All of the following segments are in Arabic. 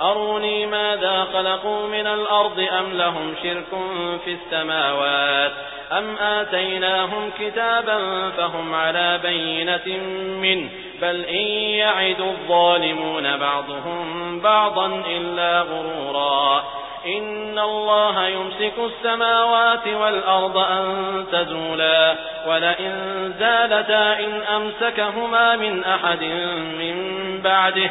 أروني ماذا خلقوا من الأرض أم لهم شرك في السماوات أم آتيناهم كتابا فهم على بينة منه بل إن يعد الظالمون بعضهم بعضا إلا غرورا إن الله يمسك السماوات والأرض أن تزولا ولئن زالتا إن أمسكهما من أحد من بعده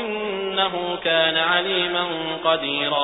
إنه كان عليما قديرا.